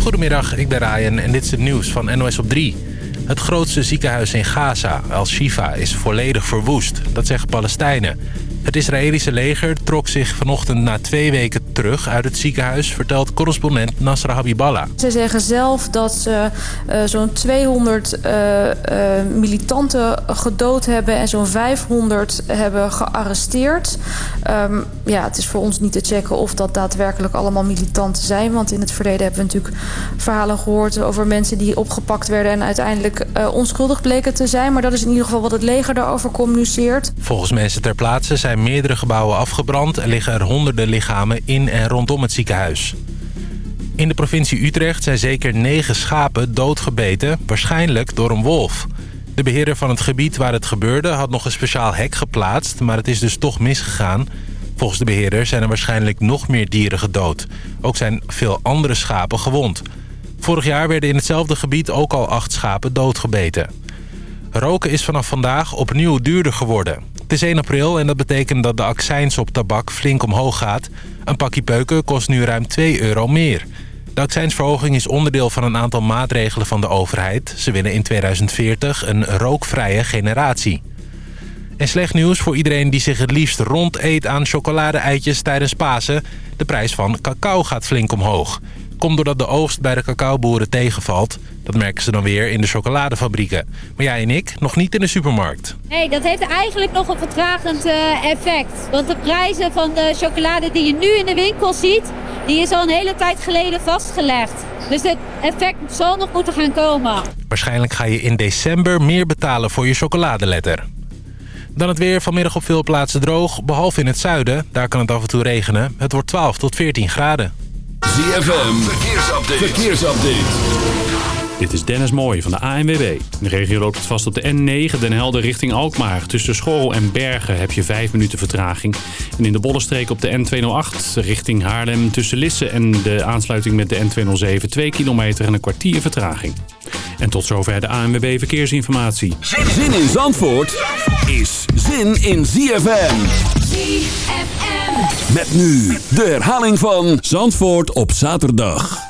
Goedemiddag, ik ben Ryan en dit is het nieuws van NOS op 3. Het grootste ziekenhuis in Gaza, Al-Shifa, is volledig verwoest. Dat zeggen Palestijnen. Het Israëlische leger trok zich vanochtend na twee weken terug uit het ziekenhuis... vertelt correspondent Nasra Habiballah. Ze zeggen zelf dat ze uh, zo'n 200 uh, uh, militanten gedood hebben... en zo'n 500 hebben gearresteerd. Um, ja, het is voor ons niet te checken of dat daadwerkelijk allemaal militanten zijn... want in het verleden hebben we natuurlijk verhalen gehoord... over mensen die opgepakt werden en uiteindelijk onschuldig bleken te zijn. Maar dat is in ieder geval wat het leger daarover communiceert. Volgens mensen ter plaatse zijn meerdere gebouwen afgebrand... en liggen er honderden lichamen in en rondom het ziekenhuis. In de provincie Utrecht zijn zeker negen schapen doodgebeten... waarschijnlijk door een wolf. De beheerder van het gebied waar het gebeurde had nog een speciaal hek geplaatst... maar het is dus toch misgegaan. Volgens de beheerder zijn er waarschijnlijk nog meer dieren gedood. Ook zijn veel andere schapen gewond. Vorig jaar werden in hetzelfde gebied ook al acht schapen doodgebeten. Roken is vanaf vandaag opnieuw duurder geworden. Het is 1 april en dat betekent dat de accijns op tabak flink omhoog gaat. Een pakje peuken kost nu ruim 2 euro meer. De accijnsverhoging is onderdeel van een aantal maatregelen van de overheid. Ze willen in 2040 een rookvrije generatie. En slecht nieuws voor iedereen die zich het liefst rond eet aan chocolade-eitjes tijdens Pasen. De prijs van cacao gaat flink omhoog. Komt doordat de oogst bij de cacaoboeren tegenvalt. Dat merken ze dan weer in de chocoladefabrieken. Maar jij en ik nog niet in de supermarkt. Nee, dat heeft eigenlijk nog een vertragend uh, effect. Want de prijzen van de chocolade die je nu in de winkel ziet... die is al een hele tijd geleden vastgelegd. Dus het effect zal nog moeten gaan komen. Waarschijnlijk ga je in december meer betalen voor je chocoladeletter. Dan het weer vanmiddag op veel plaatsen droog, behalve in het zuiden. Daar kan het af en toe regenen. Het wordt 12 tot 14 graden. ZFM, verkeersupdate. verkeersupdate. Dit is Dennis Mooij van de ANWB. De regio loopt het vast op de N9, Den Helder richting Alkmaar. Tussen Schorrel en Bergen heb je 5 minuten vertraging. En in de Bollenstreek op de N208 richting Haarlem... tussen Lisse en de aansluiting met de N207... 2 kilometer en een kwartier vertraging. En tot zover de ANWB Verkeersinformatie. Zin in Zandvoort is zin in ZFM. ZFM. Met nu de herhaling van Zandvoort op zaterdag.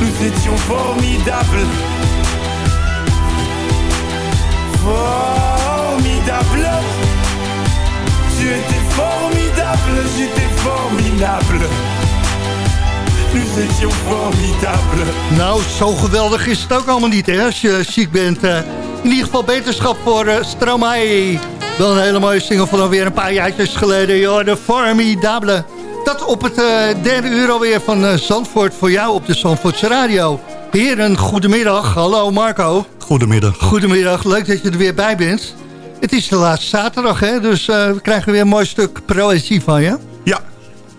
Nous étions formidables. Formidable. Tu étais formidable, j'étais formidable. Nous étions formidables. Nou, zo geweldig is het ook allemaal niet, hè, als je ziek bent. Uh, in ieder geval beterschap voor uh, Stromae. Wel een hele mooie single van alweer een paar jaartjes geleden. Joh, de Formidable. Dat op het uh, derde uur alweer van uh, Zandvoort voor jou op de Zandvoortse Radio. Heren, goedemiddag. Hallo Marco. Goedemiddag. Goedemiddag, leuk dat je er weer bij bent. Het is de laatste zaterdag, hè? dus uh, we krijgen weer een mooi stuk proëzie van je. Ja.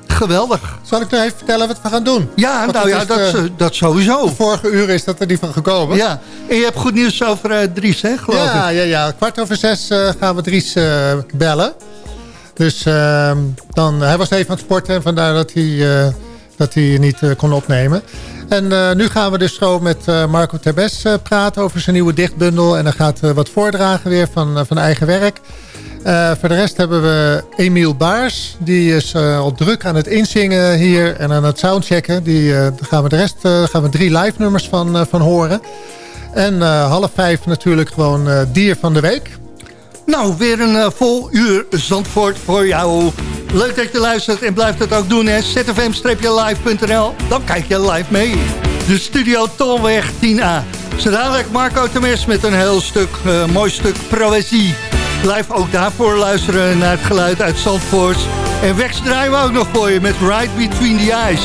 Geweldig. Zal ik nog even vertellen wat we gaan doen? Ja, Want nou ja, is dat, de, dat sowieso. De vorige uur is dat er niet van gekomen. Ja, en je hebt goed nieuws over uh, Dries, hè, geloof ja, ik? Ja, ja, kwart over zes uh, gaan we Dries uh, bellen. Dus uh, dan, hij was even aan het sporten en vandaar dat hij, uh, dat hij niet uh, kon opnemen. En uh, nu gaan we dus zo met Marco Terbes praten over zijn nieuwe dichtbundel. En dan gaat wat voordragen weer van, van eigen werk. Voor de rest hebben we Emiel Baars. Die is al druk aan het inzingen hier en aan het soundchecken. Die, daar gaan we de rest gaan we drie live nummers van, van horen. En half vijf natuurlijk gewoon dier van de week. Nou, weer een uh, vol uur Zandvoort voor jou. Leuk dat je luistert en blijft het ook doen, zfm-live.nl, dan kijk je live mee. De Studio Tolweg 10A. Zo dadelijk Marco Temes met een heel stuk, uh, mooi stuk proëzie. Blijf ook daarvoor luisteren naar het geluid uit Zandvoort. En draaien we ook nog voor je met Right Between the Eyes.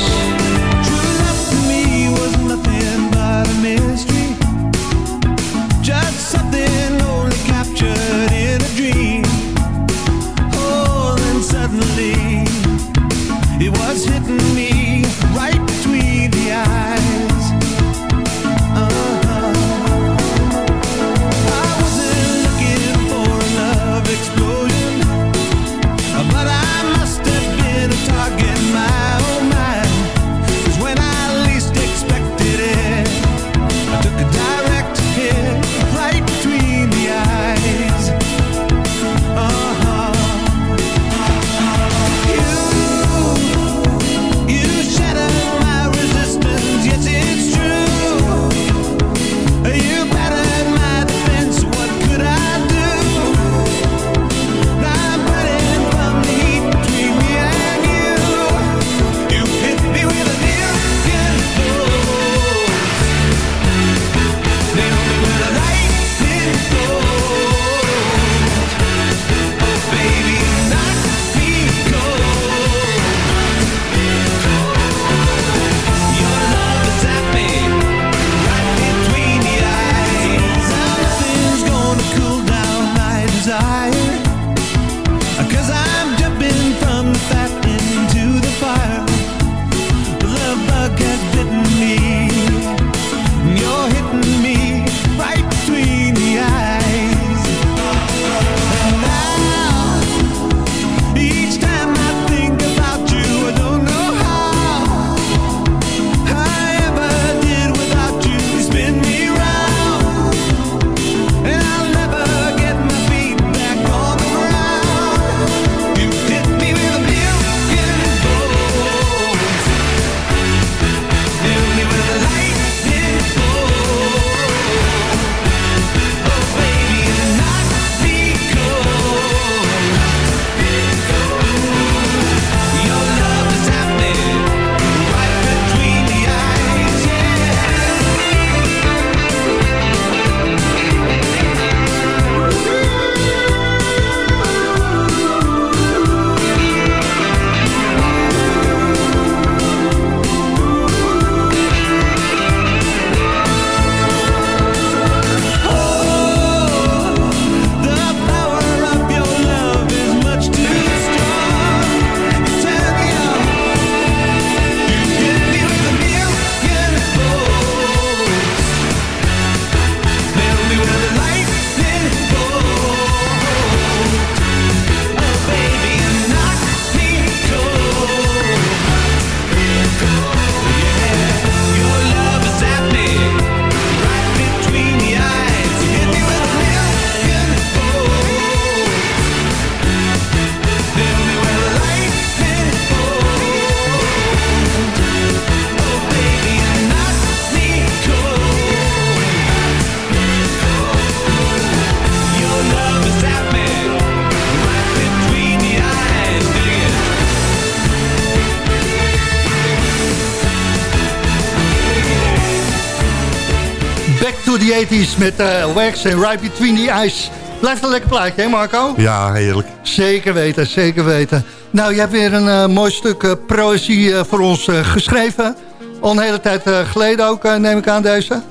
80s met uh, Wax en Right Between the Ice. Blijft een lekker plaatje, hè Marco? Ja, heerlijk. Zeker weten, zeker weten. Nou, je hebt weer een uh, mooi stuk uh, proëzie uh, voor ons geschreven. Al een hele tijd geleden ook, neem ik aan deze?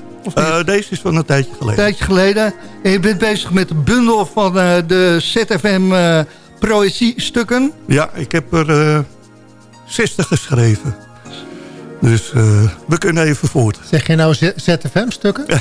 deze is van een tijdje geleden. Een tijdje geleden. En je bent bezig met de bundel van de ZFM proëzie-stukken. Ja, ik heb er 60 geschreven. Dus uh, we kunnen even voort. Zeg je nou ZFM-stukken?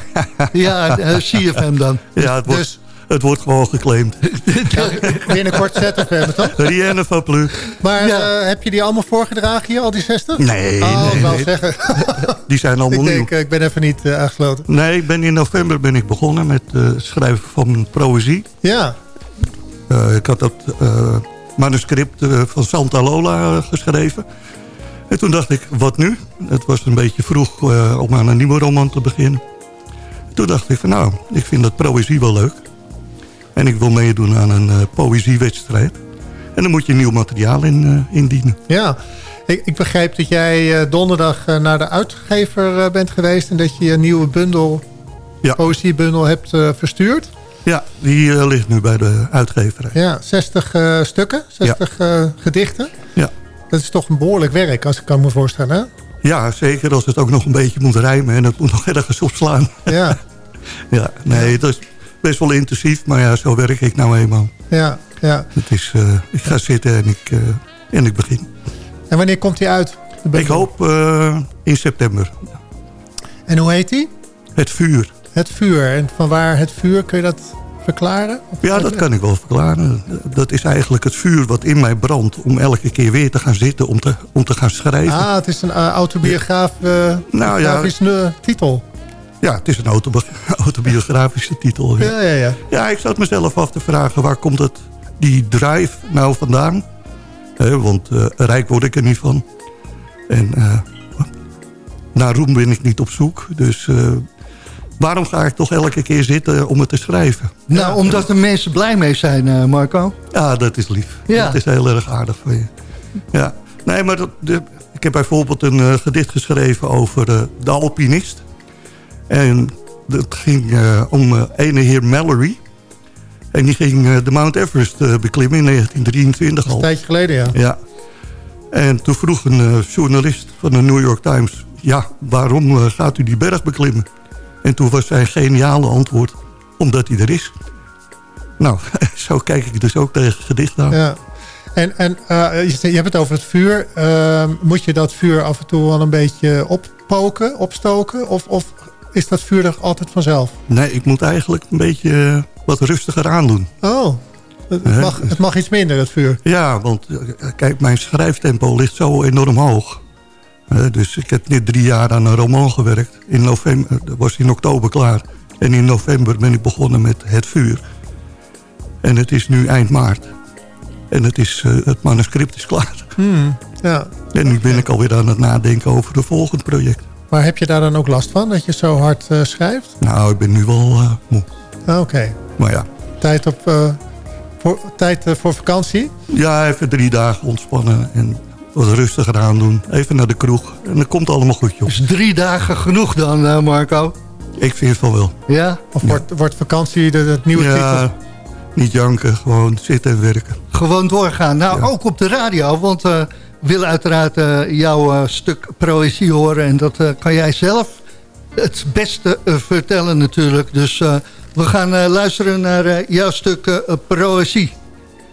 ja, uh, CFM dan. Ja, het wordt, dus... het wordt gewoon geclaimd. ja, binnenkort ZFM, toch? Rienne van Plu. Maar ja. uh, heb je die allemaal voorgedragen hier, al die 60? Nee, oh, nee, nee. zeggen. die zijn allemaal ik nieuw. Denk, ik ben even niet aangesloten. Nee, ik ben in november ben ik begonnen met het schrijven van proëzie. Ja. ik had dat manuscript van Santa Lola geschreven. En toen dacht ik, wat nu? Het was een beetje vroeg uh, om aan een nieuwe roman te beginnen. Toen dacht ik van nou, ik vind dat poëzie wel leuk. En ik wil meedoen aan een uh, poëziewedstrijd. En dan moet je nieuw materiaal in, uh, indienen. Ja, ik, ik begrijp dat jij donderdag naar de uitgever bent geweest... en dat je een nieuwe bundel, ja. poëziebundel hebt verstuurd. Ja, die ligt nu bij de uitgeverij. Ja, 60 stukken, 60 ja. gedichten. Ja. Dat is toch een behoorlijk werk, als ik kan me voorstellen, hè? Ja, zeker als het ook nog een beetje moet rijmen en het moet nog ergens opslaan. Ja. ja, nee, het is best wel intensief, maar ja, zo werk ik nou eenmaal. Ja, ja. Het is, uh, ik ga zitten en ik, uh, en ik begin. En wanneer komt hij uit? Ik hoop uh, in september. En hoe heet hij? Het vuur. Het vuur. En van waar het vuur, kun je dat verklaren? Of ja, dat kan ik wel verklaren. Dat is eigenlijk het vuur wat in mij brandt... om elke keer weer te gaan zitten, om te, om te gaan schrijven. Ah, het is een uh, autobiograaf, uh, nou, ja, titel. Ja, het is een autobi autobiografische titel. Ja. Ja, ja, ja. ja, ik zat mezelf af te vragen... waar komt het, die drive nou vandaan? Want uh, rijk word ik er niet van. En naar roem ben ik niet op zoek. Dus waarom ga ik toch elke keer zitten om het te schrijven? Nou, ja. omdat de mensen blij mee zijn, uh, Marco. Ja, dat is lief. Ja. Dat is heel erg aardig van je. Ja. Nee, maar dat, de, ik heb bijvoorbeeld een uh, gedicht geschreven over uh, de alpinist. En het ging om ene heer Mallory. En die ging de Mount Everest beklimmen in 1923 al. een tijdje geleden, ja. Ja. En toen vroeg een journalist van de New York Times... ja, waarom gaat u die berg beklimmen? En toen was zijn geniale antwoord, omdat hij er is. Nou, zo kijk ik dus ook tegen het gedicht aan. Ja. En, en uh, je, je hebt het over het vuur. Uh, moet je dat vuur af en toe wel een beetje oppoken, opstoken? Of, of is dat vuur er altijd vanzelf? Nee, ik moet eigenlijk een beetje wat rustiger aandoen. Oh, het mag, het mag iets minder, het vuur. Ja, want kijk, mijn schrijftempo ligt zo enorm hoog. Uh, dus ik heb net drie jaar aan een roman gewerkt. In november, dat was in oktober klaar. En in november ben ik begonnen met Het Vuur. En het is nu eind maart. En het, is, uh, het manuscript is klaar. Hmm, ja. En nu ben ik alweer aan het nadenken over het volgende project. Maar heb je daar dan ook last van, dat je zo hard uh, schrijft? Nou, ik ben nu wel moe. Ah, Oké. Okay. Maar ja. Tijd, op, voor, tijd voor vakantie? Ja, even drie dagen ontspannen en wat rustiger aan doen. Even naar de kroeg. En dat komt allemaal goed, joh. Is drie dagen genoeg dan, uh, Marco? Ik vind het wel wel. Ja? Of wordt, ja. wordt vakantie de, het nieuwe ja, titel? niet janken. Gewoon zitten en werken. Gewoon doorgaan. Nou, ja. ook op de radio. Want uh, we willen uiteraard uh, jouw stuk proëzie horen. En dat kan jij zelf het beste vertellen natuurlijk. Dus we gaan luisteren naar jouw stuk proëzie.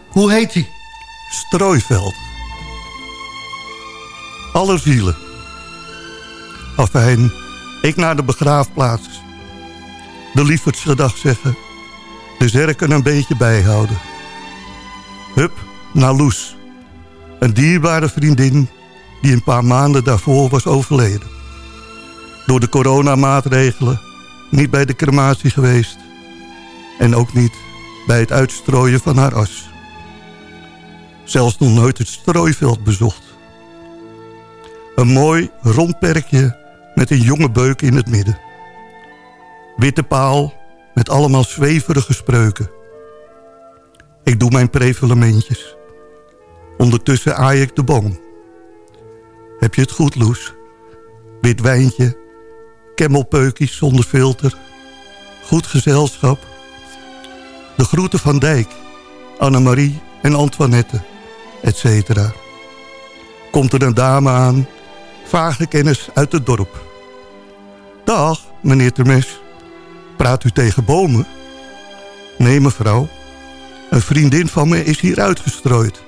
Hoe heet die? Strooiveld alle zielen. Afijn, ik naar de begraafplaats. De lieferdste dag zeggen. De zerken een beetje bijhouden. Hup, naar Loes. Een dierbare vriendin die een paar maanden daarvoor was overleden. Door de coronamaatregelen niet bij de crematie geweest. En ook niet bij het uitstrooien van haar as. Zelfs nog nooit het strooiveld bezocht. Een mooi rond perkje met een jonge beuk in het midden. Witte paal met allemaal zweverige spreuken. Ik doe mijn prevelementjes. Ondertussen aai ik de boom. Heb je het goed, Loes? Wit wijntje, kemmelpeukies zonder filter. goed gezelschap. De groeten van Dijk, Annemarie en Antoinette, etc. Komt er een dame aan, vage kennis uit het dorp. Dag, meneer Termes. Praat u tegen bomen? Nee, mevrouw. Een vriendin van me is hier uitgestrooid.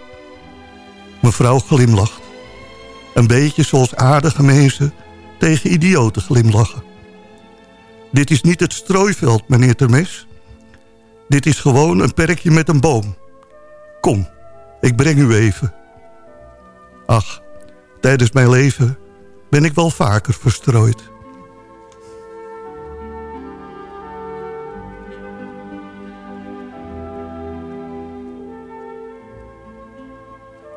Mevrouw glimlacht. Een beetje zoals aardige mensen tegen idioten glimlachen. Dit is niet het strooiveld, meneer Termes. Dit is gewoon een perkje met een boom. Kom, ik breng u even. Ach, tijdens mijn leven ben ik wel vaker verstrooid.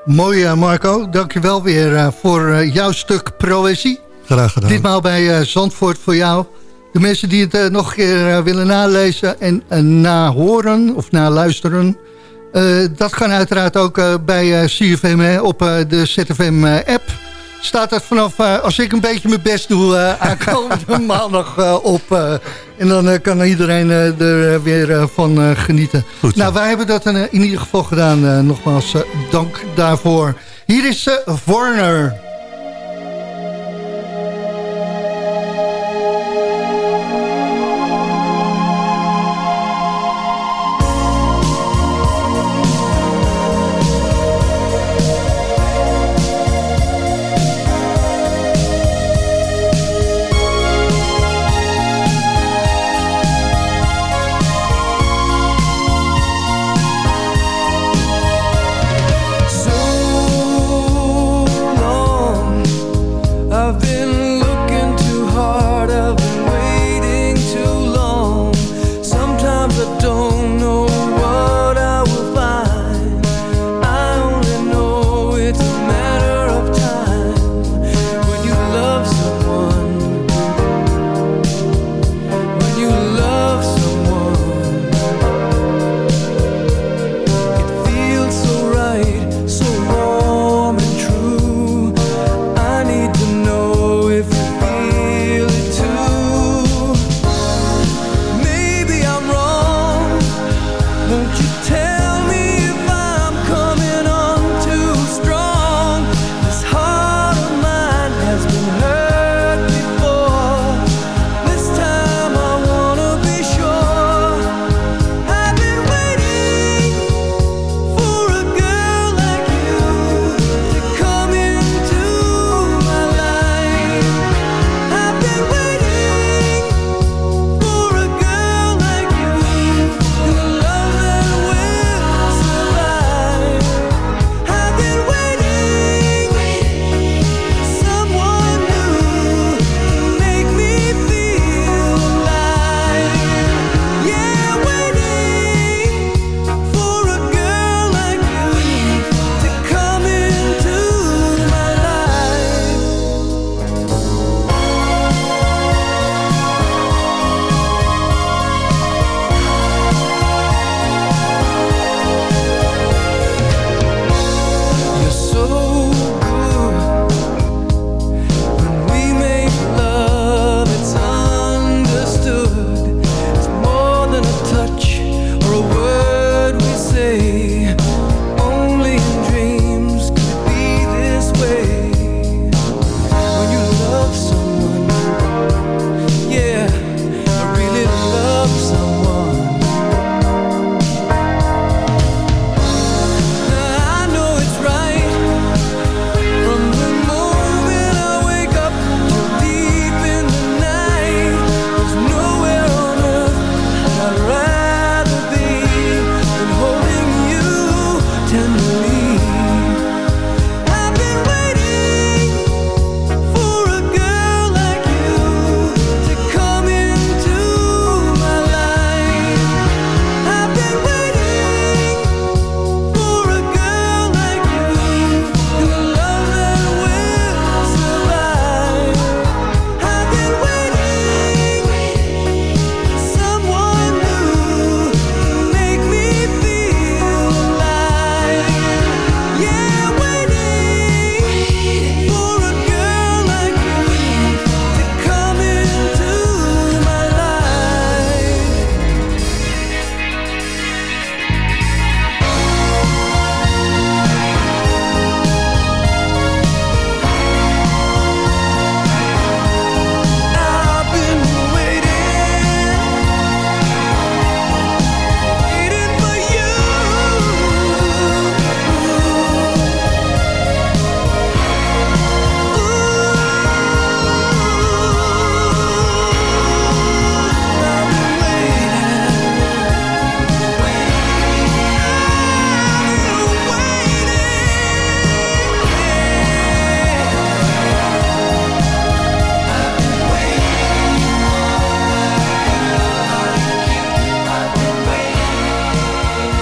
Mooi, eh, Marco. Dankjewel weer eh, voor eh, jouw stuk proëzie. Graag gedaan. Ditmaal bij Zandvoort voor jou. De mensen die het nog een keer willen nalezen en nahoren of naluisteren... dat kan uiteraard ook bij CFM op de ZFM-app. Staat dat vanaf, eh, als ik een beetje mijn best doe, eh, aankomende maandag eh, op. en dan kan iedereen er weer van genieten. Goed nou, wij hebben dat eh, in ieder geval gedaan. nogmaals, dank daarvoor. Hier is uh, Warner.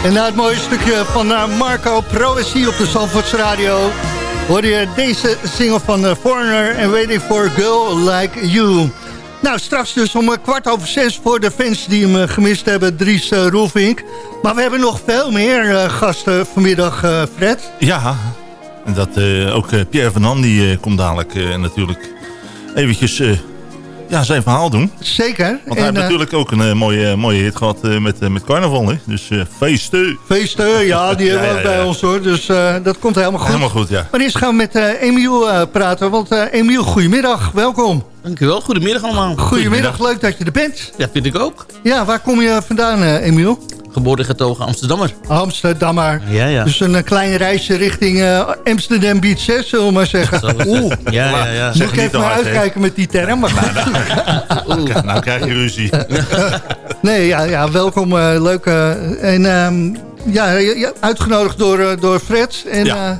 En na het mooie stukje van uh, Marco Proesi op de Zandvoorts Radio... hoor je deze single van uh, Foreigner en Waiting for a Girl Like You. Nou, straks dus om kwart over zes voor de fans die hem gemist hebben, Dries uh, Roelvink. Maar we hebben nog veel meer gasten vanmiddag, Fred. Ja, dat ook Pierre van Ham, die komt dadelijk natuurlijk eventjes ja, zijn verhaal doen. Zeker. Want hij heeft natuurlijk ook een mooie, mooie hit gehad met, met carnaval. Hè? Dus feesten. Feesten, ja, die hebben we ook bij ons hoor. Dus dat komt helemaal goed. Helemaal goed, ja. Maar eerst gaan we met Emiel praten. Want Emiel, goedemiddag. Welkom. Dankjewel. Goedemiddag allemaal. Goedemiddag. Leuk dat je er bent. Ja, vind ik ook. Ja, waar kom je vandaan, Emiel? Geboren getogen Amsterdammer. Amsterdammer. Ja, ja. Dus een klein reisje richting uh, Amsterdam Beach, hè, zullen we maar zeggen. Oeh. Ja, ja, ja. Moet ik even maar uitkijken met die term. Maar nou, nou, nou, krijg je ruzie. nee, ja, ja welkom. Uh, leuk. Uh, en um, ja, uitgenodigd door, door Fred. En, ja.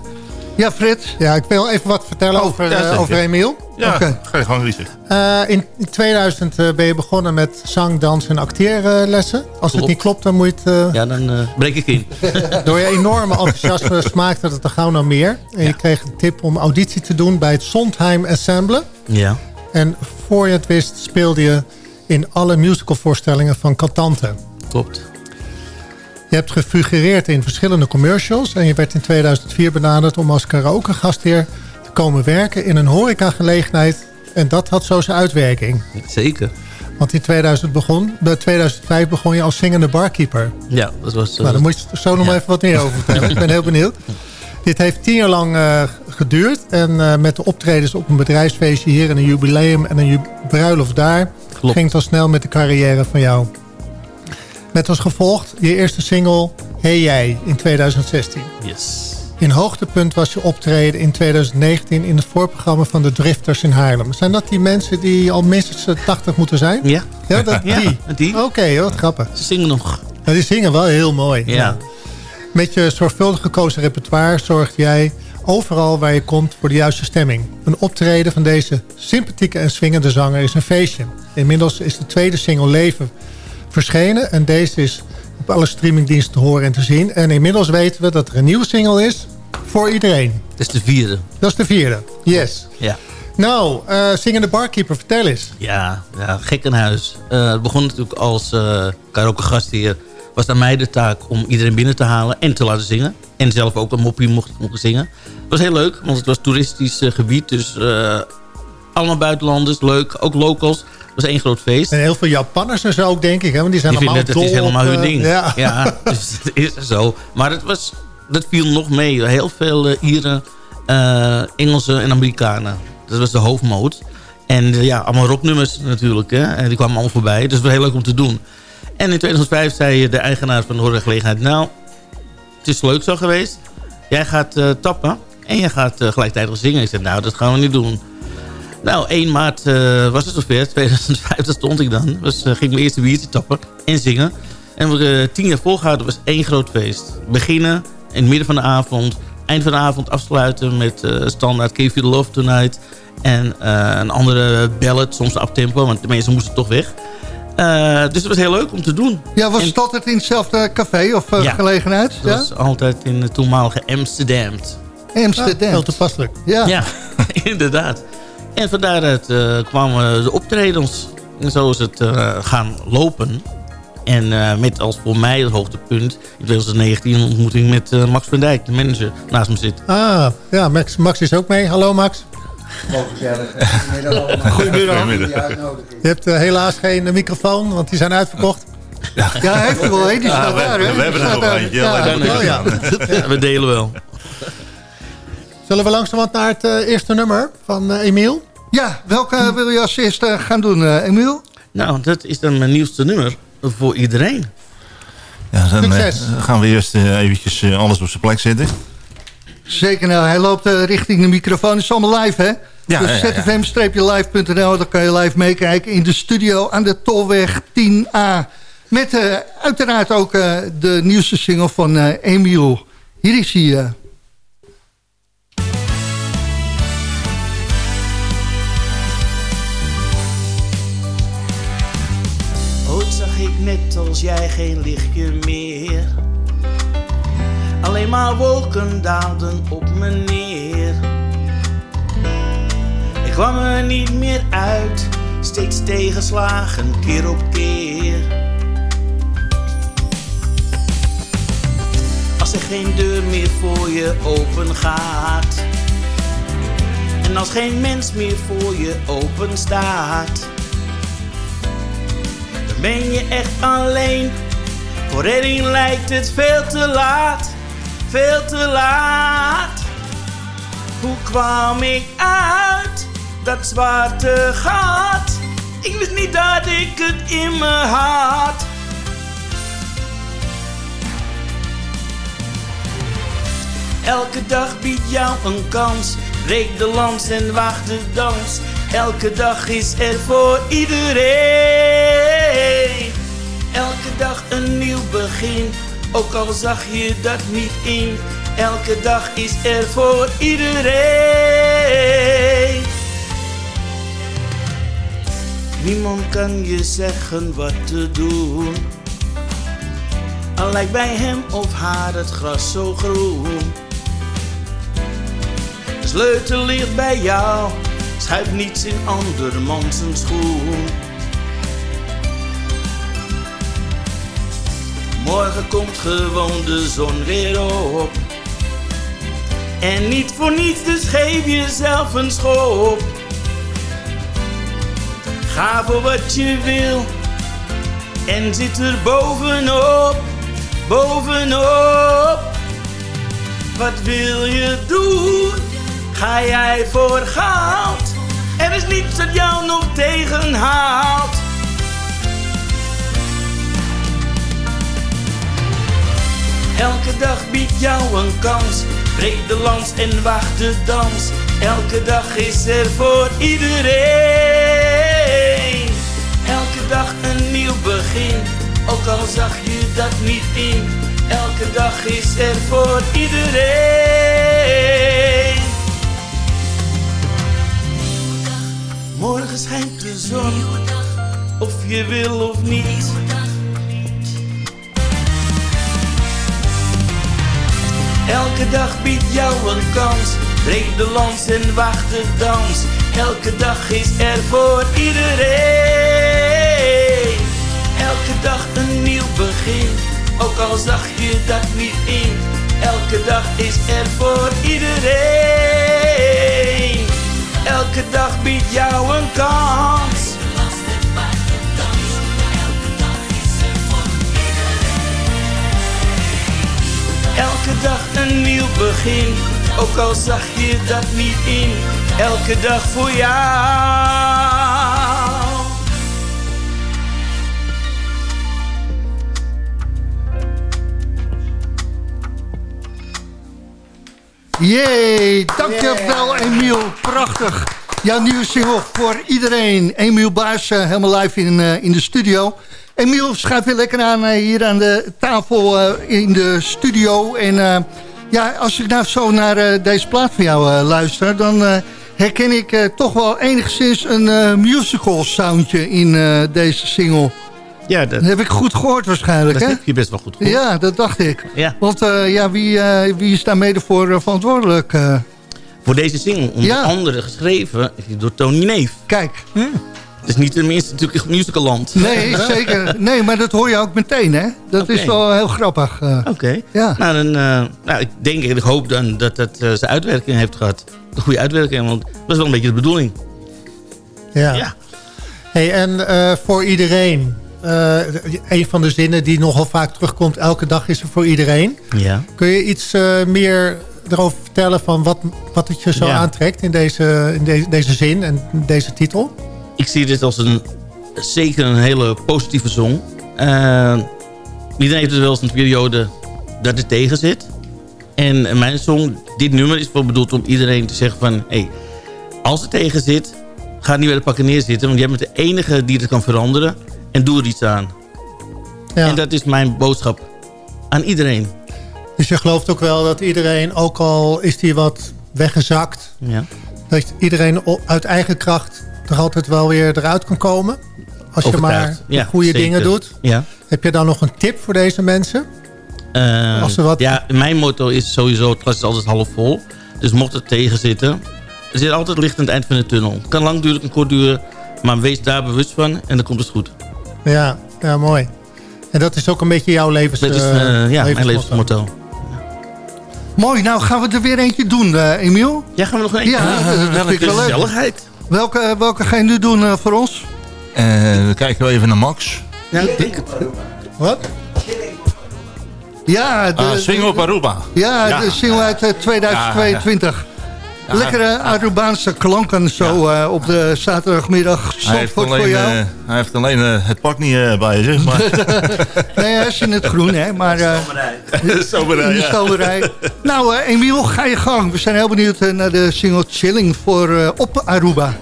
Ja, Fred. Ja, ik wil even wat vertellen oh, over, ja, over Emiel. Ja, okay. ga je gewoon riezen. Uh, in 2000 uh, ben je begonnen met zang, dans en acteerlessen. Als klopt. het niet klopt, dan moet je het... Uh... Ja, dan breek ik in. Door je enorme enthousiasme smaakte het er gauw naar meer. En ja. je kreeg een tip om auditie te doen bij het Sondheim Ensemble. Ja. En voor je het wist speelde je in alle musicalvoorstellingen van Cantante. Klopt. Je hebt gefigureerd in verschillende commercials... en je werd in 2004 benaderd om als karaoke gastheer komen werken... in een horecagelegenheid. En dat had zo zijn uitwerking. Zeker. Want in 2000 begon, bij 2005 begon je als zingende barkeeper. Ja, dat was... Nou, daar moet je zo nog ja. even wat meer over vertellen. Ik ben heel benieuwd. Dit heeft tien jaar lang uh, geduurd. En uh, met de optredens op een bedrijfsfeestje hier... en een jubileum en een bruiloft daar... Klopt. ging het al snel met de carrière van jou. Met als gevolg je eerste single Hey Jij in 2016. Yes. In hoogtepunt was je optreden in 2019 in het voorprogramma van de Drifters in Haarlem. Zijn dat die mensen die al minstens 80 moeten zijn? Ja. Ja, dat, die? Ja, die. Oké, okay, wat grappig. Ze zingen nog. Ja, die zingen wel heel mooi. Ja. ja. Met je zorgvuldig gekozen repertoire zorgt jij overal waar je komt voor de juiste stemming. Een optreden van deze sympathieke en swingende zanger is een feestje. Inmiddels is de tweede single Leven verschenen. En deze is op alle streamingdiensten te horen en te zien. En inmiddels weten we dat er een nieuwe single is voor iedereen. Dat is de vierde. Dat is de vierde, yes. Ja. Nou, uh, zingende barkeeper, vertel eens. Ja, ja gekkenhuis. Uh, het begon natuurlijk als uh, karaoke gastheer. Was aan mij de taak om iedereen binnen te halen en te laten zingen. En zelf ook een moppie mocht, mocht zingen. Het was heel leuk, want het was toeristisch gebied. Dus allemaal buitenlanders, leuk. Ook locals was één groot feest. En heel veel Japanners en zo ook, denk ik. Hè? Want die zijn die allemaal het, is helemaal hun ding. Ja, ja dus het is zo. Maar het was, dat viel nog mee. Heel veel uh, Ieren, uh, Engelsen en Amerikanen. Dat was de hoofdmoot. En uh, ja, allemaal rocknummers natuurlijk. Hè? En die kwamen allemaal voorbij. Dus het was heel leuk om te doen. En in 2005 zei de eigenaar van de horecagelegenheid... Nou, het is leuk zo geweest. Jij gaat tappen en je gaat gelijktijdig zingen. Ik zei, nou, dat gaan we niet doen. Nou, 1 maart was het zover. 2005, dat stond ik dan. Dus ging ik mijn eerste biertje tappen en zingen. En we tien jaar volgehouden. was één groot feest. Beginnen in het midden van de avond. Eind van de avond afsluiten met standaard Give You The Love Tonight. En een andere ballad, soms uptempo. Want de mensen moesten toch weg. dus het was heel leuk om te doen. Ja, was het altijd in hetzelfde café of ja, gelegenheid? Ja, was altijd in het toenmalige Amsterdam. Amsterdam. heel toepasselijk. Ja, ja inderdaad. En van daaruit uh, kwamen de optredens. En zo is het uh, gaan lopen. En uh, met als voor mij het hoogtepunt in 2019 een ontmoeting met Max van Dijk, de manager, naast me zit. Ah, ja, Max, Max is ook mee. Hallo Max. Goedemiddag. Je hebt helaas geen microfoon, want die zijn uitverkocht. Ja, ja hij heeft er wel een. Die staat daar, hè? We hebben er nog eentje. Ja, ja. ja, we delen wel. Zullen we langzamerhand naar het uh, eerste nummer van uh, Emiel? Ja, welke wil je als eerste gaan doen, uh, Emiel? Nou, dat is dan mijn nieuwste nummer voor iedereen. Ja, dan gaan we eerst eventjes alles op zijn plek zetten. Zeker, nou, hij loopt richting de microfoon. Het is allemaal live, hè? Ja, dus ja, ja, zfm-live.nl, daar kan je live meekijken in de studio aan de Tolweg 10A. Met uiteraard ook de nieuwste single van Emiel. Hier is hij... net als jij geen lichtje meer. maar wolken daalden op me neer. Ik kwam er niet meer uit, steeds tegenslagen keer op keer. Als er geen deur meer voor je open gaat. En als geen mens meer voor je open staat. Ben je echt alleen. Voor redding lijkt het veel te laat. Veel te laat. Hoe kwam ik uit dat zwarte gat? Ik wist niet dat ik het in me had. Elke dag biedt jou een kans. Breek de lans en waag de dans. Elke dag is er voor iedereen. Elke dag een nieuw begin. Ook al zag je dat niet in. Elke dag is er voor iedereen. Niemand kan je zeggen wat te doen. Al lijkt bij hem of haar het gras zo groen. De sleutel ligt bij jou, schuif niets in andermans schoen. Morgen komt gewoon de zon weer op. En niet voor niets, dus geef jezelf een schop. Ga voor wat je wil en zit er bovenop, bovenop. Wat wil je doen? Ga jij voor goud? Er is niets dat jou nog tegenhoudt. Elke dag biedt jou een kans. Breek de lans en waag de dans. Elke dag is er voor iedereen. Elke dag een nieuw begin. Ook al zag je dat niet in. Elke dag is er voor iedereen. Morgen schijnt de zon. Of je wil of niet. Elke dag biedt jou een kans. Breek de lans en wacht de dans. Elke dag is er voor iedereen. Elke dag een nieuw begin. Ook al zag je dat niet in. Elke dag is er voor iedereen. Elke dag biedt jou een kans. Elke dag een nieuw begin, ook al zag je dat niet in. Elke dag voor jou. Jee, dankjewel Emiel. Prachtig. Jouw nieuwe single voor iedereen. Emiel Baars eh, helemaal live in, eh, in de studio. Emiel, schuif weer lekker aan eh, hier aan de tafel in de studio. En ja, als ik nou zo naar deze plaat van jou luister... dan herken ik toch wel enigszins een musical soundje in deze single. Ja, dat, Dat heb ik goed gehoord waarschijnlijk, dat hè? heb je best wel goed gehoord. Ja, dat dacht ik. Ja. Want eh, ja, wie, eh, wie is daar mede voor eh, verantwoordelijk? Voor deze single, onder Ja. andere geschreven door Tony Neef. kijk, Het is niet tenminste natuurlijk musicalland. nee, zeker. Nee, maar dat hoor je ook meteen, hè? Dat is wel heel grappig. Oké. Ja. Nou, dan, nou, ik denk en ik hoop dan dat het eh, zijn uitwerking heeft gehad. Een goede uitwerking, want dat is wel een beetje de bedoeling. Ja. Ja. Hey, en voor iedereen. Eh, een van de zinnen die nogal vaak terugkomt. Elke dag is er voor iedereen. Ja. Kun je iets eh, meer erover vertellen van wat, wat het je zo Ja. aantrekt in, deze, in de- deze zin en deze titel? Ik zie dit als een zeker een hele positieve song. Eh, iedereen heeft dus wel eens een periode dat het tegen zit. En mijn song, dit nummer is wel bedoeld om iedereen te zeggen van... Hey, als het tegen zit, ga niet bij de pakken neerzitten. Want jij bent de enige die het kan veranderen. En doe er iets aan. Ja. En dat is mijn boodschap aan iedereen. Dus je gelooft ook wel dat iedereen, ook al is die wat weggezakt... Ja. dat iedereen uit eigen kracht er altijd wel weer eruit kan komen? Als je maar Ja, goede zeker. dingen doet. Ja. Heb je dan nog een tip voor deze mensen? Als er wat- Ja, mijn motto is sowieso, het glas is altijd half vol. Dus mocht het tegen zitten, er zit altijd licht aan het eind van de tunnel. Kan lang duren, kan kort duren, maar wees daar bewust van en dan komt het goed. Ja, mooi. En dat is ook een beetje jouw levens, eh, eh, ja, levensmotto. Mijn Mooi, nou gaan we er weer eentje doen, eh, Emiel. Ja, gaan we nog een eentje doen? Ja, dat vind wel leuk. Welke, welke ga je nu doen voor ons? we kijken wel even naar Max. Ja, ik Wat? Ja, de, ah, uh, Swing op Aruba. Ja, de single uit 2022. Ja, Lekkere Arubaanse klanken zo eh, op de zaterdagmiddag. Voor jou. Eh, hij heeft alleen eh, het pak niet bij zich. Maar. nee, hij is in het groen, hè. Maar, uh, Zo stomerij. Nou, Emiel, ga je gang. We zijn heel benieuwd naar de single Chilling voor Op Aruba.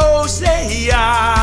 Is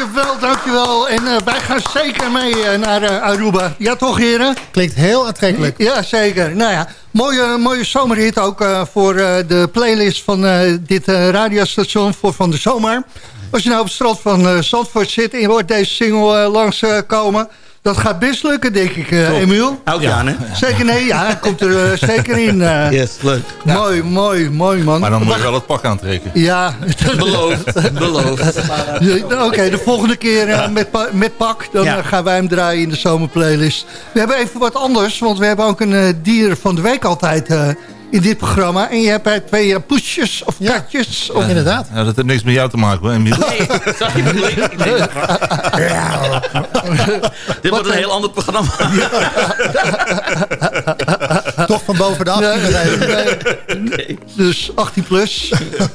dankjewel, dankjewel. En eh, wij gaan zeker mee eh, naar eh, Aruba. Ja toch, heren? Klinkt heel aantrekkelijk. Ja, zeker. Nou ja, mooie, mooie zomerhit ook voor de playlist van dit radiostation voor Van de Zomer. Als je nou op het strand van Zandvoort zit en je hoort deze single langskomen... dat gaat best lukken, denk ik, eh, Top. Emiel. Elk jaar, hè? Zeker, nee, ja, komt er eh, zeker in. eh. Yes, leuk. Mooi, mooi, mooi, man. Maar dan moet je wel het pak aantrekken. Ja, Beloofd, beloofd. Ja, Oké, de volgende keer eh, met, pa- met pak. Dan Ja. gaan wij hem draaien in de zomerplaylist. We hebben even wat anders, want we hebben ook een dier van de week altijd eh, in dit programma. En je hebt er twee eh, poesjes of Ja. katjes. Of, Inderdaad. Ja, dat heeft niks met jou te maken hoor, Emiel. Nee, zag je denk, Dit wordt een heel ander programma. Toch van boven de 18 Nee, gereden. nee, nee. Dus 18 plus.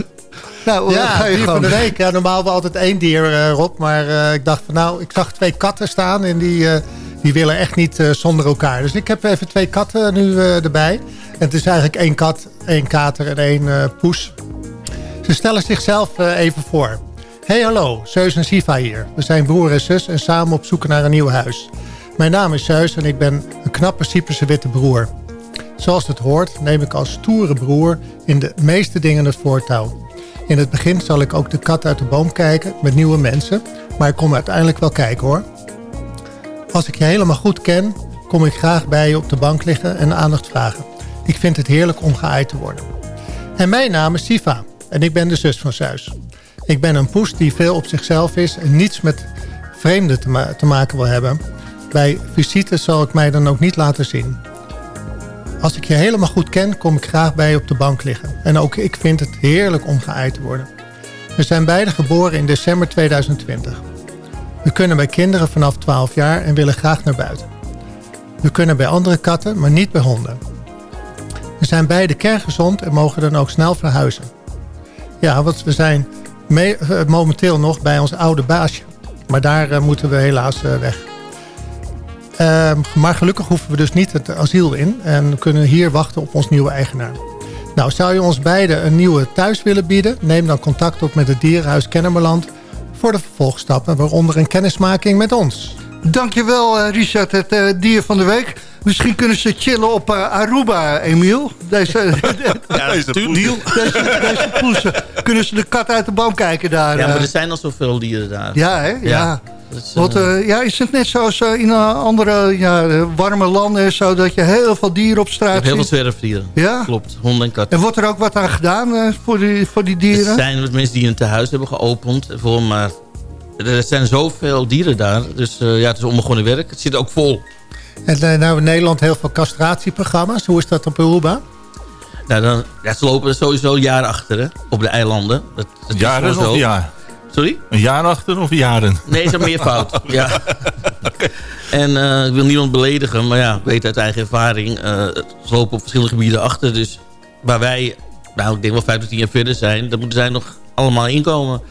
Nou, ja, ga je dier van de week. Ja, normaal hebben we altijd één dier, eh, Rob. Maar eh, ik dacht van nou, ik zag twee katten staan en die, eh, die willen echt niet eh, zonder elkaar. Dus ik heb even twee katten nu eh, erbij. Het is eigenlijk één kat, één kater en één eh, poes. Ze stellen zichzelf eh, even voor. Hey hallo, Zeus en Siva hier. We zijn broer en zus en samen op zoek naar een nieuw huis. Mijn naam is Zeus en ik ben een knappe Cyprese witte broer. Zoals het hoort neem ik als stoere broer in de meeste dingen het voortouw. In het begin zal ik ook de kat uit de boom kijken met nieuwe mensen. Maar ik kom uiteindelijk wel kijken hoor. Als ik je helemaal goed ken, kom ik graag bij je op de bank liggen en aandacht vragen. Ik vind het heerlijk om geaaid te worden. En mijn naam is Siva en ik ben de zus van Zeus. Ik ben een poes die veel op zichzelf is en niets met vreemden te, ma- te maken wil hebben. Bij visite zal ik mij dan ook niet laten zien. Als ik je helemaal goed ken, kom ik graag bij je op de bank liggen. En ook ik vind het heerlijk om geaaid te worden. We zijn beide geboren in december 2020. We kunnen bij kinderen vanaf 12 jaar en willen graag naar buiten. We kunnen bij andere katten, maar niet bij honden. We zijn beide kerngezond en mogen dan ook snel verhuizen. Ja, want we zijn eh, momenteel nog bij ons oude baasje. Maar daar eh, moeten we helaas eh, weg. Ehm, maar gelukkig hoeven we dus niet het asiel in en kunnen hier wachten op ons nieuwe eigenaar. Nou, zou je ons beiden een nieuwe thuis willen bieden? Neem dan contact op met het Dierenhuis Kennemerland voor de vervolgstappen, waaronder een kennismaking met ons. Dankjewel, Richard, het dier van de week. Misschien kunnen ze chillen op eh, Aruba, Emiel. Deze, Ja, Deze deal. deze, deze poesen. Kunnen ze de kat uit de boom kijken daar? Ja, maar eh? er zijn al zoveel dieren daar. ja, hè? Ja. Is, Want eh, ja, is het net zoals in andere ja, warme landen... en zo, dat je heel veel dieren op straat hebt heel veel ziet? zwerfdieren. Ja? Klopt, honden en katten. En wordt er ook wat aan gedaan eh, voor, die, voor die Er dieren? zijn wat mensen die een tehuis hebben geopend. Voor, maar er zijn zoveel dieren daar. Dus eh, ja, het is onbegonnen werk. Het zit ook vol. En uh, nou in Nederland heel veel castratieprogramma's. Hoe is dat op Aruba? Nou, dan, ja, ze lopen sowieso jaren achter hè, op de eilanden. Dat, dat is Jaren of zo. een jaar? Sorry? Een jaar achter of jaren? Nee, is een meervoud. ja. En eh, ik wil niemand beledigen, maar ja, ik weet uit eigen ervaring. eh, ze lopen op verschillende gebieden achter. Dus waar wij, nou ik denk wel vijf tot tien jaar verder zijn... dan moeten zij nog allemaal inkomen.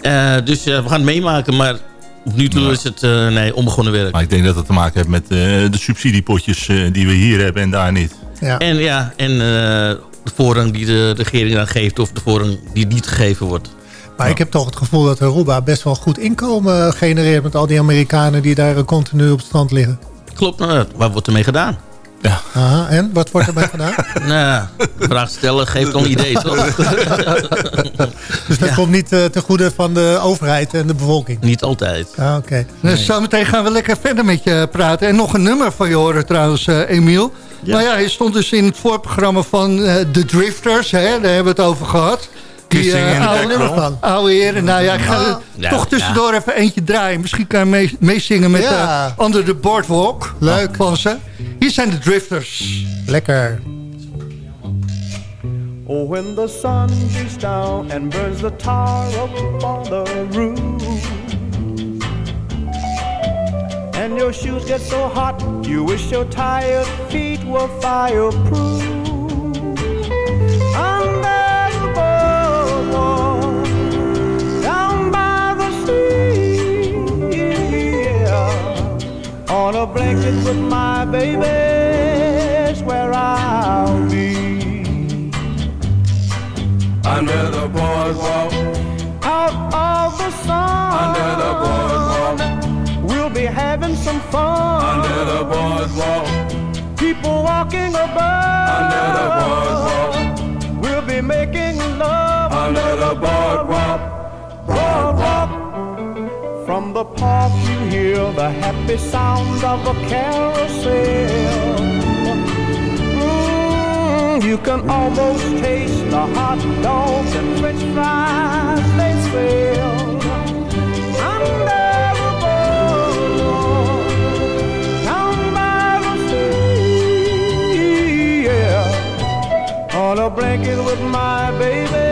Eh, dus eh, we gaan het meemaken, maar nu toe is het eh, nee, onbegonnen werk. Maar ik denk dat het te maken heeft met eh, de subsidiepotjes eh, die we hier hebben en daar niet. Ja. En ja, en eh, de voorrang die de regering aan geeft... of de voorrang die niet gegeven wordt. Maar ik heb toch het gevoel dat Aruba best wel goed inkomen genereert... met al die Amerikanen die daar continu op het strand liggen. Klopt, nou, wat wordt ermee gedaan? Aha, en? Wat wordt erbij gedaan? Nou, vraag stellen geeft al een idee, toch? Dus dat komt niet eh, ten goede van de overheid en de bevolking? Niet altijd. Ah, oké. Dus zometeen gaan we lekker verder met je praten. En nog een nummer van je horen trouwens, eh, Emiel. Maar ja, je stond dus in het voorprogramma van eh The Drifters. Hè? Daar hebben we het over gehad. Die the oude, nummer van. oude heren. Nou ja, ik ga er. Ja, toch tussendoor even eentje draaien. Misschien kan je mee- meezingen met Ja. eh, Under the Boardwalk. Leuk. Van ze. Hier zijn de Drifters. Lekker. Oh, when the sun beats down and burns the tar up on the roof, and your shoes get so hot, you wish your tired feet were fireproof. Under on a blanket with my baby, is where I'll be. Under the boardwalk, out of the sun. Under the boardwalk. We'll be having some fun. under the boardwalk, People walking above. Under the boardwalk. We'll be making love. under the boardwalk, boardwalk. From the park you hear the happy sounds of a carousel. Mm, you can almost taste the hot dogs and french fries they sell. Under the down by the sea. On a blanket with my baby,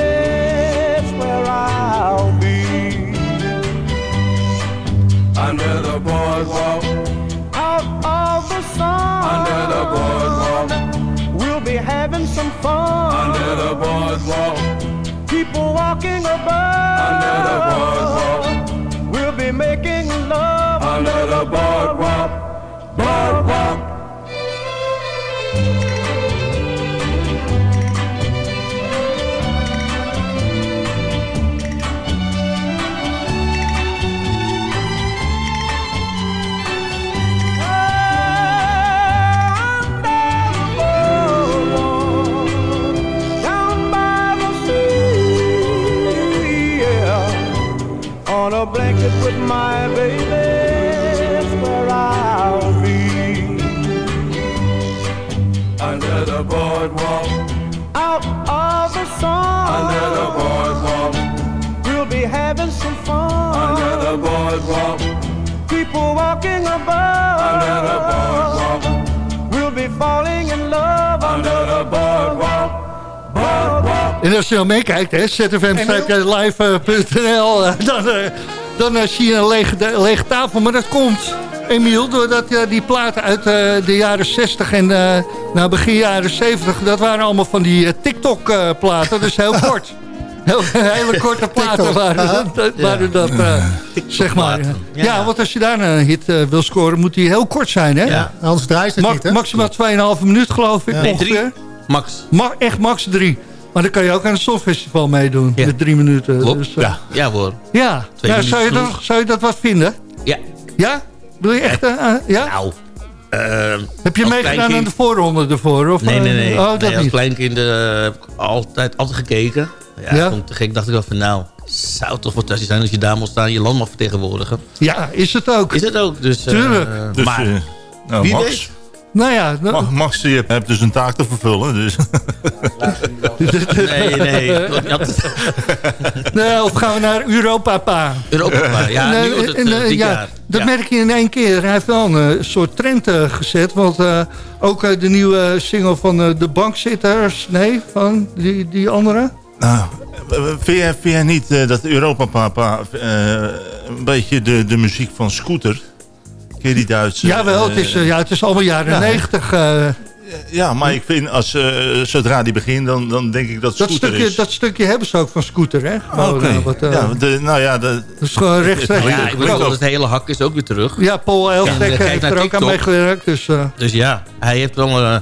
under the boardwalk, Out of the sun, under the boardwalk, we'll be having some fun. under the boardwalk, People walking above. Under the boardwalk. We'll be making love. Under the boardwalk. Boardwalk. The boardwalk, people walking above. Under the boardwalk, we'll be falling in love. Under the boardwalk. En als je dan meekijkt, hè, zfm-live.nl, eh, dan, dan eh, zie je een lege, de- lege tafel. Maar dat komt, Emiel, doordat die platen uit de jaren 60 en eh, nou, begin jaren 70... dat waren allemaal van die eh, TikTok-platen, dus heel kort. Heel, hele korte platen waren dat, waren dat eh, zeg maar. Ja. Ja. want als je daar een hit eh, wil scoren, moet die heel kort zijn, hè? Ja. Anders draait het Ma- niet, hè? maximaal 2,5 minuut, geloof ik, Nee, drie. Max. Ma echt max drie. Maar dan kan je ook aan het Songfestival meedoen. Ja. Met drie minuten. Klopt. Dus, eh, Ja. Ja hoor. ja. Twee Nou, zou, je dat, zou je dat wat vinden? Ja. Ja? Wil je echt... ja? Nou. eh, Heb je meegedaan aan de voorronde ervoor? Of, Nee, nee, nee. Oh, dat nee als niet. kleinkind eh, heb ik altijd, altijd gekeken. Ja, Ja? Te gek dacht ik wel van nou, zou toch fantastisch zijn als je daar moet staan je land mag vertegenwoordigen. Ja, is het ook. Is het ook. Dus, eh, Tuurlijk. Dus, maar, eh, nou, wie Max, weet. Nou ja, nou, Ma- Max, je hebt dus een taak te vervullen. Dus. Nee, nee. dat- nou, of gaan we naar Europa, pa? Europa, ja, En, nu eh, wordt het en, eh, eh, dit ja, jaar. Dat Ja. merk je in één keer. Hij heeft wel een eh, soort trend eh, gezet. Want eh, ook eh, de nieuwe single van eh, de bankzitters... Nee, van die, die andere... Nou, vind jij, vind jij niet eh, dat Europa Papa eh, een beetje de, de muziek van Scooter... Ken je die Duitse? Jawel, het is, eh, ja, het is allemaal jaren ja. negentig. eh, Ja, maar ik vind als eh, zodra die begint, dan, dan denk ik dat dat, Scooter stukje, is. dat stukje hebben ze ook van Scooter, hè? Gewoon, Oké. eh, wat, eh, ja, de, nou ja, de, dat is gewoon rechtstreeks. Ja, ik bedoel, het hele hak is ook weer terug. Ja, Paul Elstek Ja, heeft naar er ook aan TikTok. meegewerkt. Dus, eh, Dus ja, hij heeft wel eh,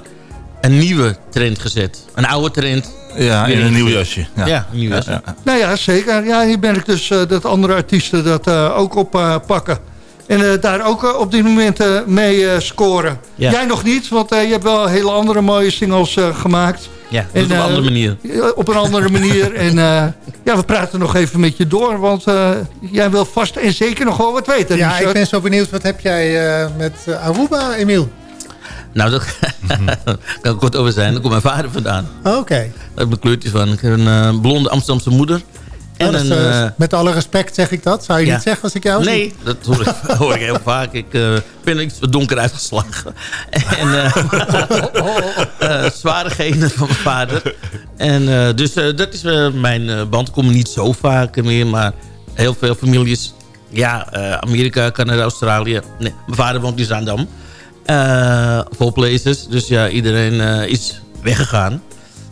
een nieuwe trend gezet. Een oude trend. Ja, in een nieuw jasje. Ja, Ja. een nieuw jasje. Ja, ja. nou ja, zeker. Ja, hier ben ik dus eh, dat andere artiesten dat eh, ook oppakken. pakken en eh, daar ook eh, op dit moment eh, mee eh, scoren. Ja. Jij nog niet, want eh, je hebt wel hele andere mooie singles eh, gemaakt. Ja, En, op een eh, andere manier. Ja, Op een andere manier. En eh, ja, we praten nog even met je door. Want eh, jij wil vast en zeker nog wel wat weten. Ja, ik ben zo benieuwd. Wat heb jij eh, met eh, Aruba, Emiel? Nou, daar kan kort over zijn. Daar komt mijn vader vandaan. Oh, Oké. Daar heb ik mijn kleurtjes van. Ik heb een eh, blonde Amsterdamse moeder. En Oh, dat is, een... eh, met alle respect zeg ik dat. Zou je ja. niet zeggen als ik jou zie? Nee, dat hoor ik, hoor ik heel vaak. Ik eh, ben iets donker uitgeslagen. En eh, zware genen van mijn vader. En dus dat is mijn band. Ik kom niet zo vaak meer, maar heel veel families. Ja, Amerika, Canada, Australië. Nee, mijn vader woont in Zaandam. Eh vol places. Dus ja, iedereen eh, is weggegaan.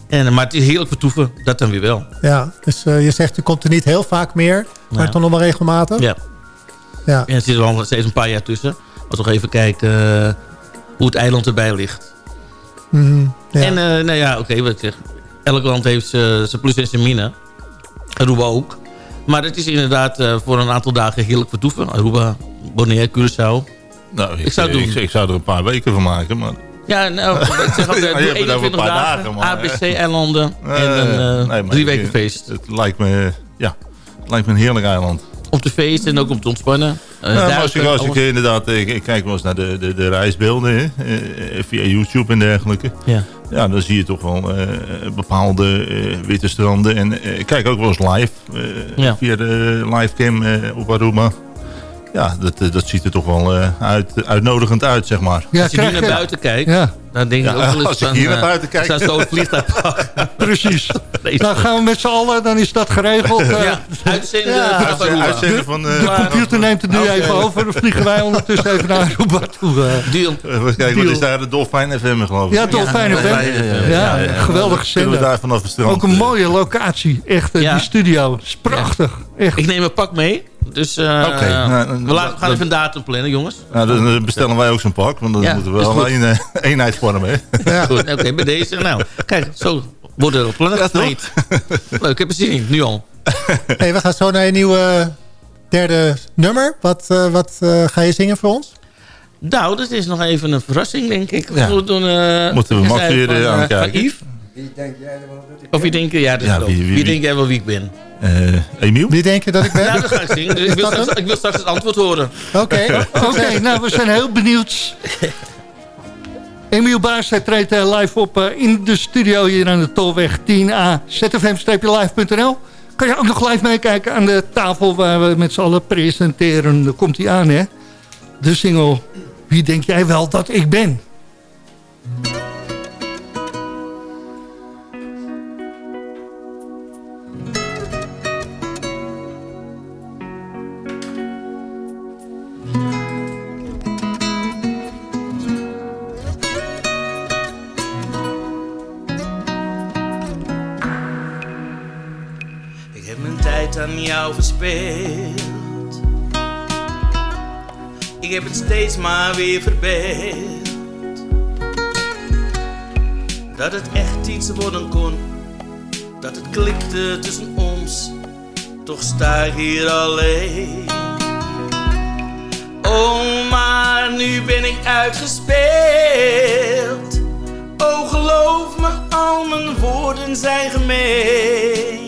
En, maar het is heerlijk vertoeven. Dat dan weer wel. Ja, dus eh, je zegt je komt er niet heel vaak meer. Maar Ja. toch nog wel regelmatig? Ja. Ja. En er zit al steeds een paar jaar tussen. Maar toch even kijken hoe het eiland erbij ligt. Mhm, ja. En nou ja, oké, wat ik zeg. Elk land heeft zijn plus en zijn min. Aruba ook. Maar het is inderdaad voor een aantal dagen heerlijk vertoeven. Aruba, Bonaire, Curaçao. Nou, ik, Ik zou doen. Ik, ik zou er een paar weken van maken, maar... Ja, nou, ik zeg altijd, Ja, je doe hebt het over een 21 paar dagen, dagen, ABC-eilanden en een Eh, eh, nee, maar drie ik- weken feest. Het lijkt me, ja, het lijkt me een heerlijk eiland. Om te feesten en ook om te ontspannen. Eh, Ja, maar als ik, als ik inderdaad, ik, ik kijk wel eens naar de, de, de reisbeelden hè, eh, via YouTube en dergelijke. Ja. Ja, dan zie je toch wel eh, bepaalde eh, witte stranden. En eh, ik kijk ook wel eens live eh, Ja. via de livecam eh, op Aruba. Ja, dat, eh, dat ziet er toch wel eh, uit, uitnodigend uit, zeg maar. Ja, Als je nu naar buiten kijkt, Ja. Dan denk ik Ja, ook wel eens als ik hier naar eh, buiten kijk. Zou zo het vliegtuig pakken. Precies. Nou gaan we met z'n allen, dan is dat geregeld. Eh, ja, uitzenden Ja. Uitzenden van... eh, De computer neemt het nu even over. Dan vliegen wij ondertussen even naar Aruba toe. eh. Deal. Kijken, wat is daar de Dolfijn FM geloof ik? Ja, Dolfijn FM. Ja, ja, ja, Ja, ja, ja. geweldige Kunnen we zender. daar vanaf het strand? Ook een mooie locatie. Echt, eh, Ja. die studio. is prachtig. Echt. Ik neem een pak mee. Dus eh, nou, dan- we laten, gaan even een datum plannen, jongens. Nou, dan dan bestellen wij ook zo'n pak, want dan Ja, moeten we wel een eh, eenheid vormen. Goed, oké, bij deze. Nou, kijk, zo worden er plannen Ja, toch? gesmeed. Leuk, ik heb er zin in, nu al. Hey, we gaan zo naar een nieuwe derde nummer. Wat, eh, wat eh, ga je zingen voor ons? Nou, dat is nog even een verrassing, denk ik. Ja. We doen, eh, Moeten we Max weer, aankijken? Van Yves? Wie denk jij nou wel dat ik Of wie denk je, ja, dat is Ja, wie- Wie, wie- wie? denk jij wel wie ik ben? Eh, Emiel? Wie denk je dat ik ben? Ja, dat ga ik zingen. Dus ik, wil straks, ik wil straks het antwoord horen. Oké. Oké, nou we zijn heel benieuwd. Emiel Baars hij treedt eh, live op eh, in de studio hier aan de Tolweg 10A. zfm-live.nl Kan je ook nog live meekijken aan de tafel waar we met z'n allen presenteren. Daar komt hij aan hè. De single Wie denk jij wel dat ik ben? Ik heb het steeds maar weer verbeeld. Dat het echt iets worden kon. Dat het klikte tussen ons. Toch sta ik hier alleen. Oh, maar nu ben ik uitgespeeld. Oh, geloof me, al mijn woorden zijn gemeend.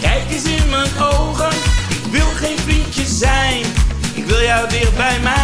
Kijk eens in mijn ogen, ik wil geen vriendje zijn. Ik wil jou dicht bij mij.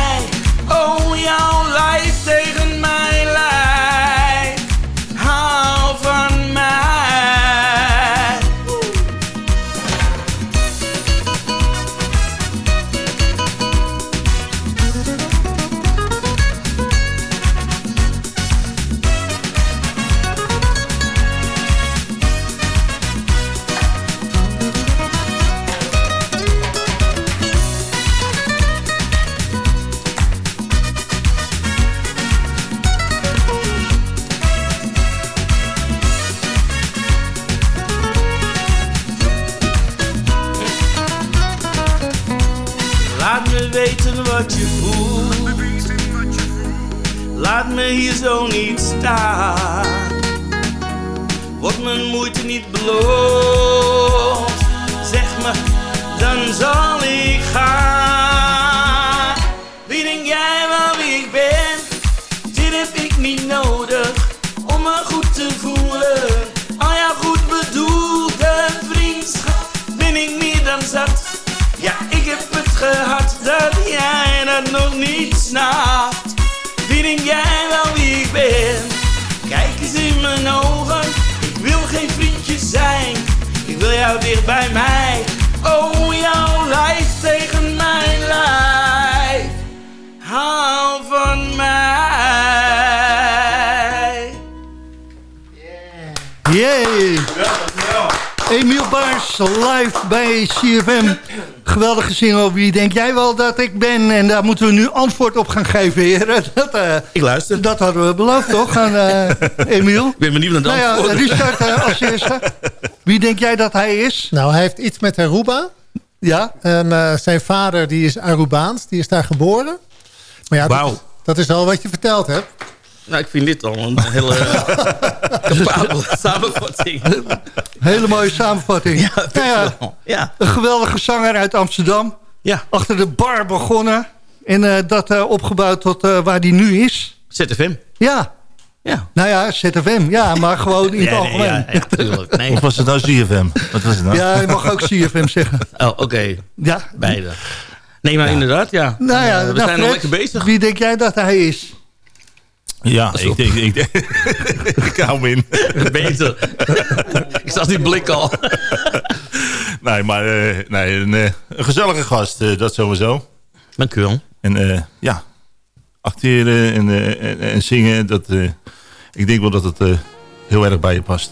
Single. Wie denk jij wel dat ik ben? En daar moeten we nu antwoord op gaan geven, heren. Dat, eh, Ik luister. dat hadden we beloofd, toch, aan eh, Emiel? Ik ben benieuwd naar de Nou ja, antwoorden. Richard eh, als eerste. Wie denk jij dat hij is? Nou, hij heeft iets met Aruba. Ja? En eh, zijn vader die is Arubaans. Die is daar geboren. Maar ja, dat is al wat je verteld hebt. Nou, ik vind dit al een hele capabele samenvatting. Hele mooie samenvatting. Ja, Nou ja, een geweldige zanger uit Amsterdam. Ja. Achter de bar begonnen. En eh, dat eh, opgebouwd tot eh, waar hij nu is. ZFM. Ja, Ja. Nou ja, ZFM. Ja, maar gewoon in het Ja, nee, algemeen. ja, echt, tuurlijk. Nee. Of was het nou ZFM? Wat was het nou? Ja, je mag ook CFM zeggen. Oh, oké. Ja. Beide. Nee, maar inderdaad, ja. Nou ja, we nou, zijn nog Fred, lekker bezig. Wie denk jij dat hij is? Ja, ik denk... Ik, denk, ik hou in. Beter. ik zag die blik al. Nee, maar eh, nee, een, eh, een gezellige gast, eh, dat sowieso. Dank u wel. En ja, acteren en, en, en zingen, dat, ik denk wel dat het heel erg bij je past.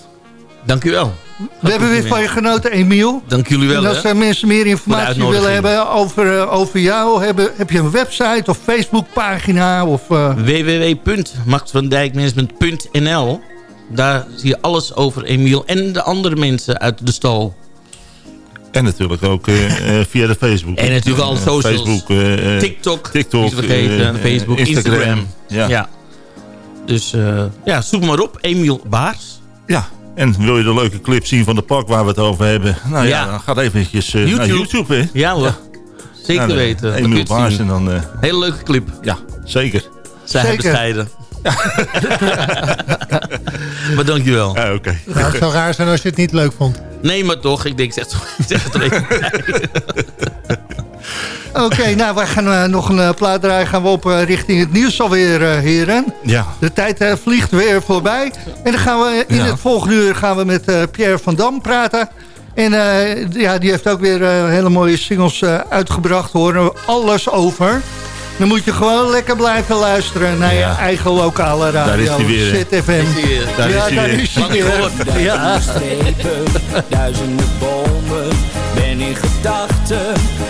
Dank u wel. We hebben weer van je genoten, Emiel. Dank jullie wel. en als hè. er mensen meer informatie willen hebben over, eh, over jou... Hebben, heb je een website of Facebookpagina? Of, eh, www.maxvandijkmanagement.nl Daar zie je alles over Emiel en de andere mensen uit de stal. En natuurlijk ook eh, via de Facebook. En natuurlijk alle socials. Facebook, eh, eh, TikTok, TikTok vergeten. Facebook, Instagram. Ja. Ja. Dus eh, ja, zoek maar op. Emiel Baars. ja, en wil je de leuke clip zien van de park waar we het over hebben? Nou ja, Ja. dan ga even naar YouTube. YouTube. Hè? Ja hoor. Zeker de- weten. Het Baars zien. en dan... eh, Hele leuke clip. ja, zeker. Zij Zeker. bescheiden. maar dankjewel. Ja, oké. Nou, het zou raar zijn als je het niet leuk vond. Nee, maar toch. Ik denk, zeg, zeg het er even bij. Oké, nou, wij gaan eh, nog een eh, plaat draaien. Gaan we op eh, richting het nieuws alweer, heren. Ja, De tijd vliegt weer voorbij. En dan gaan we in Ja. het volgende uur gaan we met eh, Pierre van Dam praten. En eh, ja, die heeft ook weer hele mooie singles eh, uitgebracht. Horen we alles over. Dan moet je gewoon lekker blijven luisteren naar Ja. je eigen lokale radio. Daar is hij weer. ZFM. Daar is ja, hij daar weer. is hij weer. Ja. duizenden bomen. Ben in gedachten,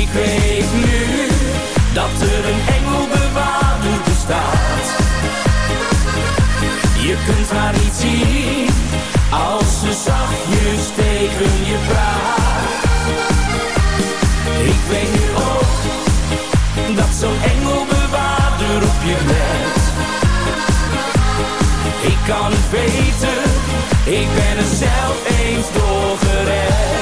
Ik weet nu dat er een engelbewaarder bestaat. Je kunt haar niet zien als ze zachtjes tegen je praat. Ik weet nu ook dat zo'n engelbewaarder op je let. Ik kan het weten, ik ben er zelf eens doorgered. Tien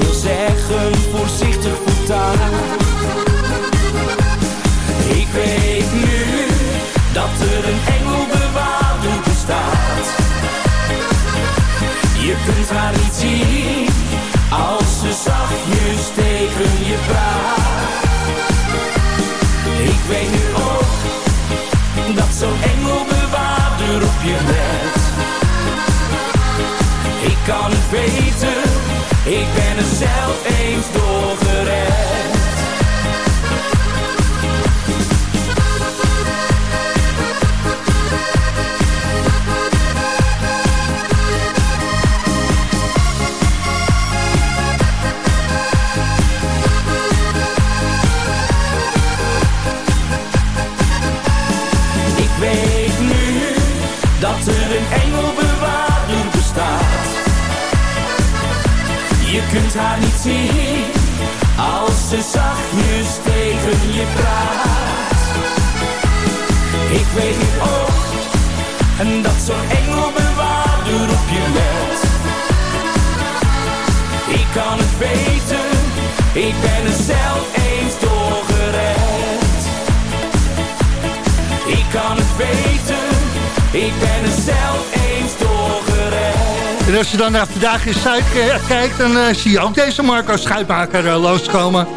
kunt haar niet zien als ze zachtjes tegen je praat. Ik weet nu ook dat zo'n engelbewaarder op je let. Ik kan het weten, ik ben er zelf eens doorgered. Ik als ze zachtjes tegen je praat. Ik weet nu ook en dat zo'n engelbewaarder op je let. Ik kan het weten, ik ben er zelf eens doorgered. Ik kan het weten, ik ben er zelf eens. En als je dan naar Vandaag in Zuid ke- kijkt... dan eh, zie je ook deze Marco Schuitmaker eh, loskomen.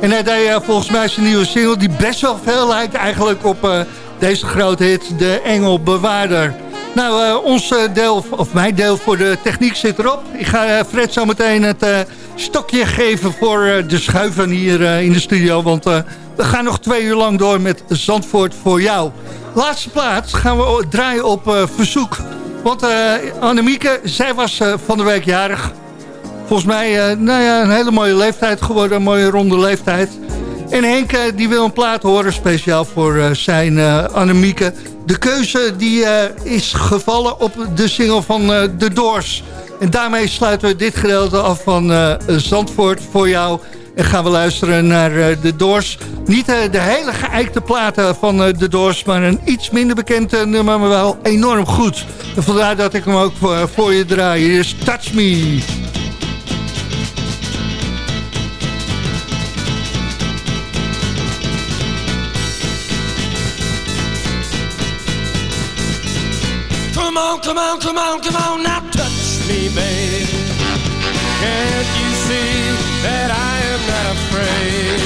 En hij deed eh, volgens mij zijn nieuwe single... die best wel veel lijkt eigenlijk op eh, deze grote hit... De Engel Bewaarder. Nou, eh, ons eh, deel, of mijn deel voor de techniek zit erop. Ik ga eh, Fred zo meteen het eh, stokje geven voor eh, de schuiven hier eh, in de studio. Want eh, we gaan nog twee uur lang door met Zandvoort voor jou. Laatste plaats gaan we draaien op eh, verzoek. Want eh Annemieke, zij was eh, van de week jarig. Volgens mij eh, nou ja, een hele mooie leeftijd geworden. Een mooie ronde leeftijd. En Henk die wil een plaat horen speciaal voor zijn Annemieke. De keuze die is gevallen op de single van The Doors. En daarmee sluiten we dit gedeelte af van Zandvoort voor jou. En gaan we luisteren naar eh, The Doors. Niet eh, de hele geëikte platen van eh, The Doors... maar een iets minder bekend nummer, maar wel enorm goed. En vandaar dat ik hem ook voor, je draai. Hier is Touch Me. Come on, come on, come on, come on, now touch me, babe. Can't you see that I afraid?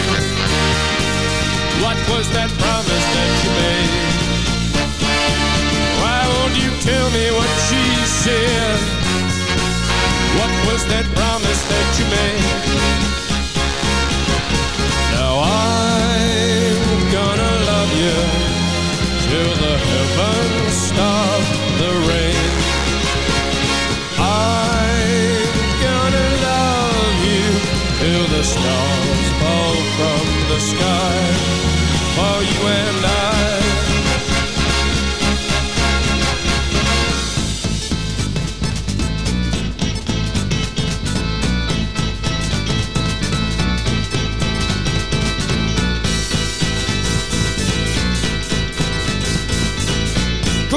What was that promise that you made? Why won't you tell me what she said? What was that promise that you made?